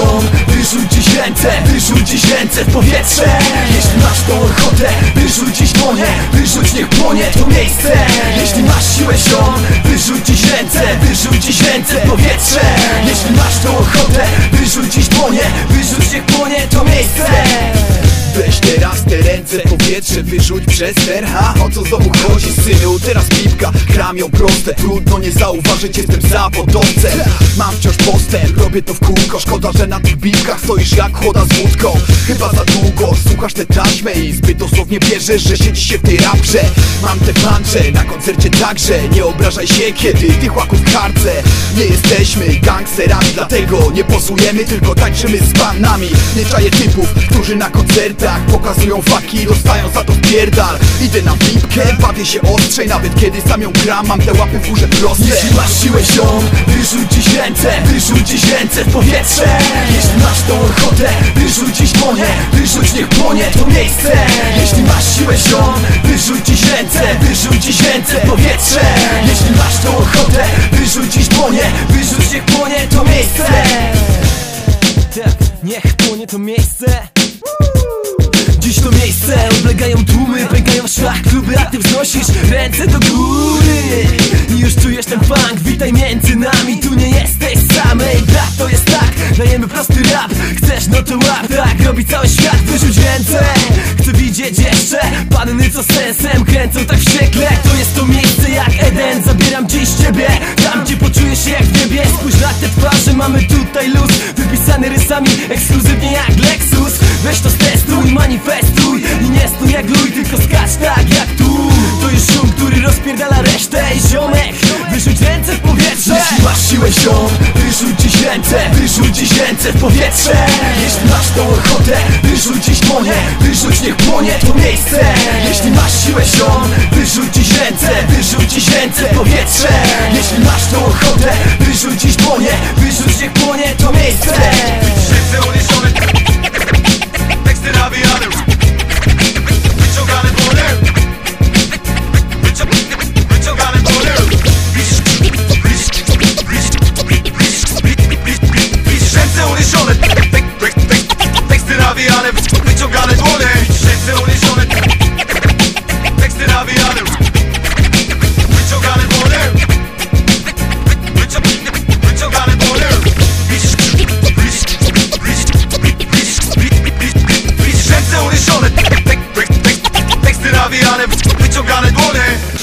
ziom, wyrzuć dziś ręce Wyrzuć dziś ręce w powietrze. Jeśli masz tą ochotę, wyrzuć dziś dłonie. Wyrzuć niech płonie to miejsce. Jeśli masz siłę ziom, wyrzuć dziś ręce Wyrzuć dziś ręce w powietrze. Jeśli powietrze Wyrzuć przez ten, ha, o co znowu chodzi synu? Teraz pipka, kramią proste. Trudno nie zauważyć, jestem zawodowcem Mam wciąż postęp, robię to w kółko. Szkoda, że na tych bipkach stoisz jak choda z wódką. Chyba za długo słuchasz te taśmy I zbyt dosłownie bierzesz, że siedzi się w tej raprze. Mam te plancze, na koncercie także. Nie obrażaj się, kiedy ty chłaków karce. Nie jesteśmy gangsterami, dlatego nie posujemy Tylko tańczymy z panami. Nie czaję typów, którzy na koncertach Pokazują faki. Dostają za to pierdal. Idę na pipkę, bawię się ostrzej. Nawet kiedy sam ją gram, mam te łapy w górze proste. Jeśli masz siłę ziom, wyrzuć dziś ręce Wyrzuć dziś ręce w powietrze. Jeśli masz tą ochotę, wyrzuć dziś dłonie Wyrzuć niech płonie to miejsce. Jeśli masz siłę ziom, wyrzuć dziś ręce Wyrzuć dziś ręce w powietrze. Jeśli masz tą ochotę, wyrzuć dziś dłonie Wyrzuć niech płonie to miejsce. Tak, niech płonie to miejsce to miejsce. Oblegają tłumy Pękają w szlach. Kluby, a ty wznosisz ręce do góry. Już czujesz ten funk, witaj między nami. Tu nie jesteś sam, ej brat, to jest tak. Dajemy prosty rap, chcesz no to łap. Tak robi cały świat, wyrzuć ręce. Chcę widzieć jeszcze panny co sensem Kręcą tak wściekle, to jest to miejsce Wypisany rysami, ekskluzywnie jak Lexus. Weź to stestuj, manifestuj I nie stój jak luj, tylko skacz tak jak tu. To jest szum, który rozpierdala resztę I ziomek, wyrzuć ręce w powietrze. Jeśli masz siłę ziom, wyrzuć dziś ręce Wyrzuć dziś ręce w powietrze. Jeśli masz tą ochotę, wyrzuć dziś dłonie. Wyrzuć niech płonie to miejsce. Jeśli masz siłę ziom, wyrzuć dziś ręce Wyrzuć dziś ręce w powietrze. Jeśli masz tą ochotę, wyrzuć dziś dłonie wyciągane dłonie